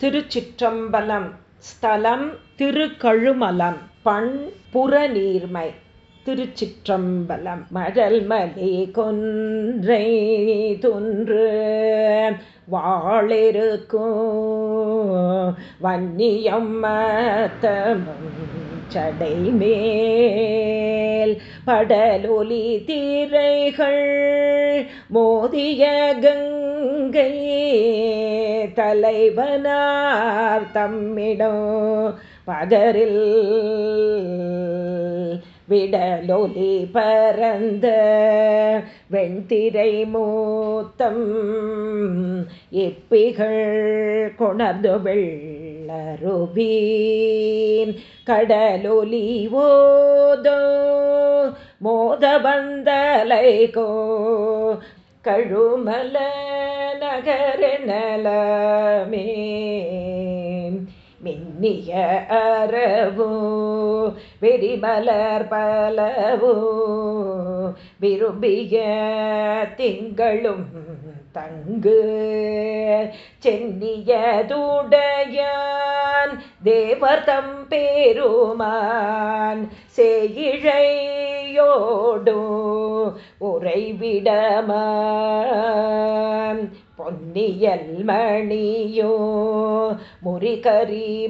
திருச்சிற்றம்பலம் ஸ்தலம் திருக்கழுமலம் பண் புறநீர்மை திருச்சிற்றம்பலம். மழல் மலி கொன்றை துன்று வாழிருக்கும் வன்னியம் மத்தமும் சடைமேல் படலொலி தீரைகள் மோதிய கங்கை தலைவனார் தம்மிடம் பகரில் விடலொலி பரந்த வெண்திரை மூத்தம் எப்பிகள் கொணர்ந்து வெள்ள வெள்ளருவி கடலொலி ஓதோ மோத வந்தலைகோ கழுமல நகரநலமே மின்னிய அறவோ வெறிமலர் பலவோ விரும்பிய திங்களும் தங்கு சென்னியதுடையான் தேவர்தம் பேருமான் செய்யிழையோடு உறைவிடமான். பொன்னியல் மணியோ முறிகரி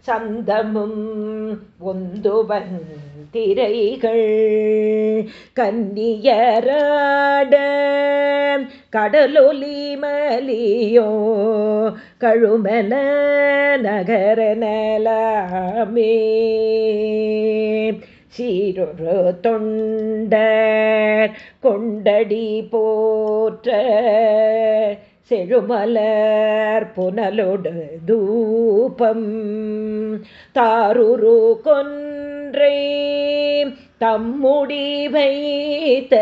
சந்தமும் ஒந்துவன் திரைகள் கன்னியராட கடலொலி மலியோ கழுமன நகர நலமே. சீரொரு தொண்டர் கொண்டடி போற்ற செழுமலர் புனலொடு தூபம். தாருரு கொன்றை தம்முடி வைத்த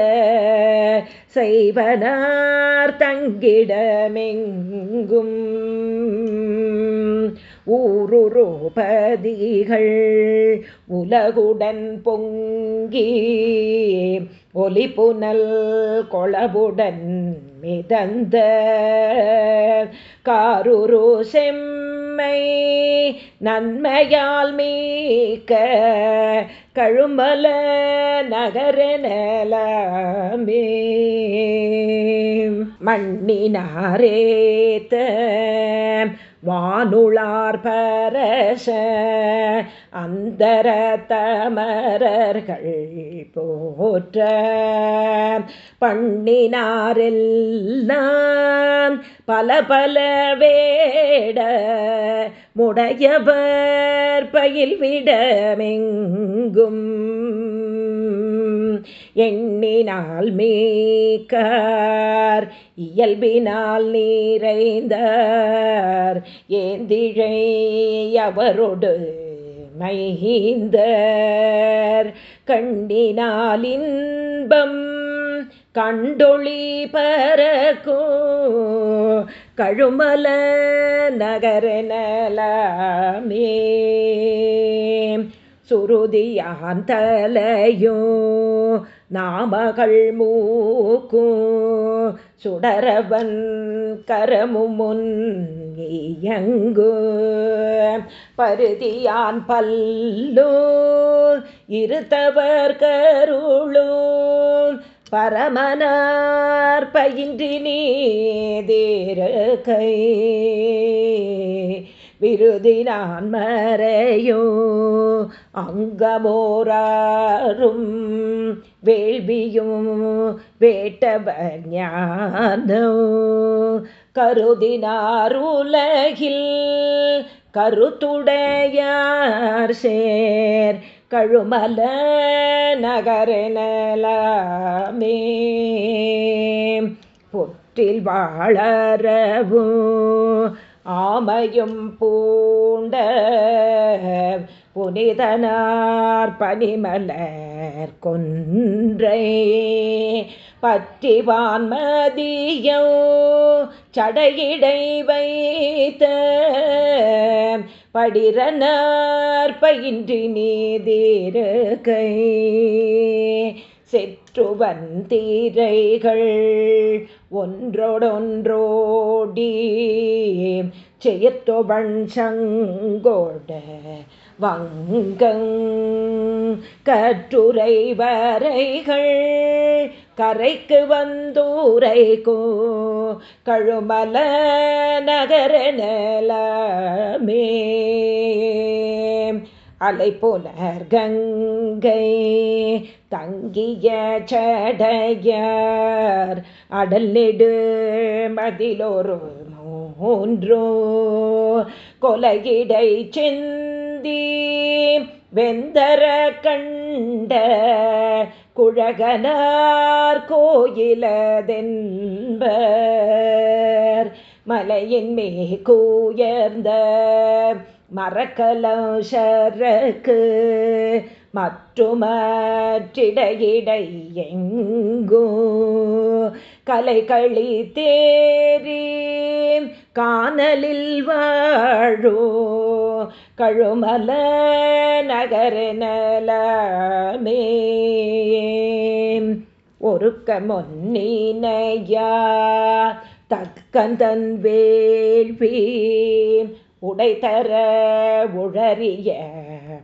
செய்வனார் தங்கிடமெங்கும். ஊருரோபதிகள் உலகுடன் பொங்கி ஒலிபுனல் கொளபுடன் மிதந்த காருரு செம்மை நன்மையால் மீக்க கழுமல நகர நலமே மண்ணினாரேத்த வானுளார் பரச அந்தர தமரர்கள் போற்ற பண்ணினாரெல்லாம் பல பல வேட முடையவர் பயில் விடமெங்கும் எண்ணினால் மேக்கார் இயல்பினால் நீரைந்தார். ஏந்திழை அவரோடு மைந்தர். கண்டினால் இன்பம் கண்டொளி பரக்கோ கழுமல நகர சுருதியான் தலையோ நாமகள் மூக்கும் சுடரவன் கரமுமுன் இயங்கு. பருதியான் பல்லு இருத்தவர் கருளு பரமனார் பயின்றி நீதிருக்கை விருதினான் மறையோ அங்கமோராரும் வேள்வியும் வேட்டவர் ஞானோ கருதினாருலகில் கருத்துடையார் சேர். கழுமல நகர பொற்றில் வாழறவும் ஆமையும் பூண்ட புனிதனார் பனிமலர் கொன்றை பற்றி வான்மதியோ சடையிடை வைத்த படிரனார் பயின்றி நீதிருக்கை செற்றுவன் தீரைகள் ஒன்றொடொன்றோடி செயத்தொவன் சங்கோட வங்கங் கற்றுரை வரைகள் கரைக்கு வந்தூரைகோ கழுமல நகர நலமே. அலை போலர் கங்கை தங்கிய சடையார் அடல் நெடு மதிலொரு மூன்றோ கொலகிடை செந்தி வெந்தர கண்ட குழகனார் கோயிலதென்பர். மலையின் மே கூயர்ந்த மரக்கலோஷரக்கு மற்றுமற்றிடையிடை எங்கோ கலைகளி தேரி காணலில் வாழோ கழுமல நகர நலமே. ஒருக்க முன்னினையா தக்கந்தன் வேள்வி உடைத்தர உழறிய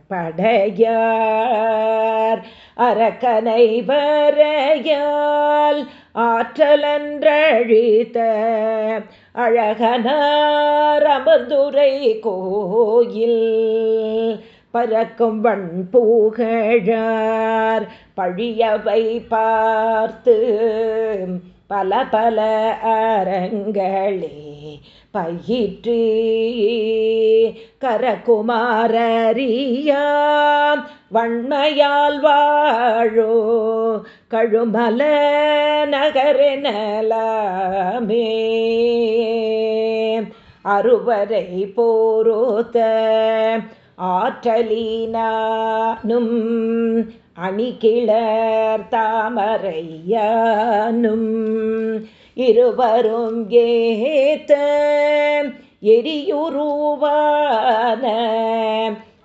படையார். அரக்கனை வரையால் ஆற்றலன்றழித்த அழகனார் கோயில். பறக்கும் வண் பூகழார் பழியவை பார்த்து பல பல அரங்களே பயிற்று. கரகுமாரியா வண்மையால் வாழோ. கழுமல நகர அறுவரை போரோத்த ஆற்றலினானும் அணிகிளர் தாமரையானும் இருவரும் ஏத்த எரியுருவான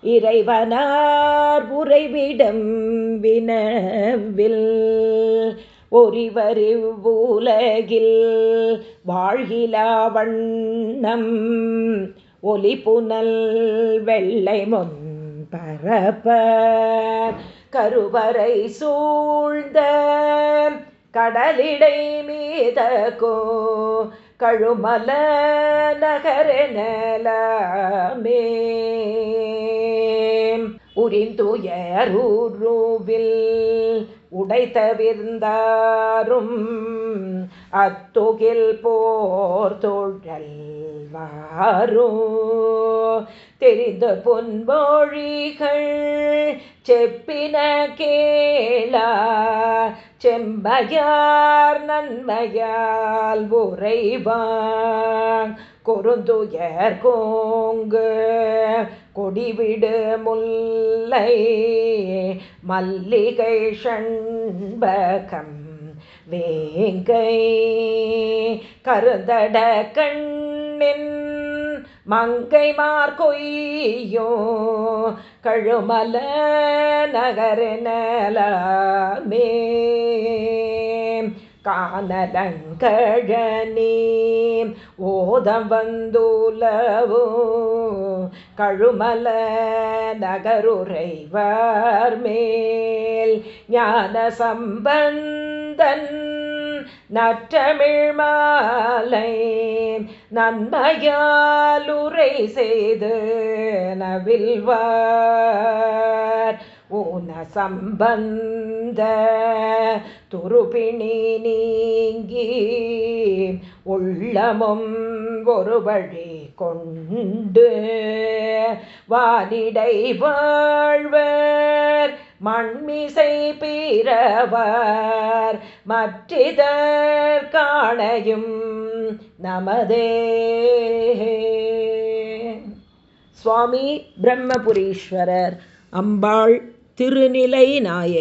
இறைவனார் உறைவிடம் வினவில். ஒரிவரு உலகில் வாழ்கிலா வண்ணம் ஒலி புனல் வெள்ளை முன் பரப்ப கருவறை சூழ்ந்த கடலிடை மீதகோ கழுமல நகர புரிந்துயரூருவில் உரிந்துயரூருவில் அத்துகில் போர் தொழல் வாரோ. தெரிந்த பொன்மொழிகள் செப்பின கேளா செம்பையார் நன்மையால் உறைவான் கொருந்துயர் கோங்கு கொடிவிடு முல்லை மல்லிகை ஷண்பகம் வேங்கை கருந்தட கண்ணின் மங்கை மார்கொய்யோ கழுமல நகர நலமே காணலங்கழனே ஓதம் வந்துலவோ கழுமல நகருரைவர் மேல். ஞான சம்பந்தன் நற்றமிழ் மாலை நன்மையாலுரை செய்து நவில்வார் ஊன சம்பந்த துருபிணி நீங்கி உள்ளமும் ஒரு வழி கொண்டு வானிடை வாழ்வர் மண்மிசை பீரவர் மற்றிதர் காணையும் நமதே சுவாமி பிரம்மபுரீஸ்வரர் அம்பாள் திருநிலை நாயகி.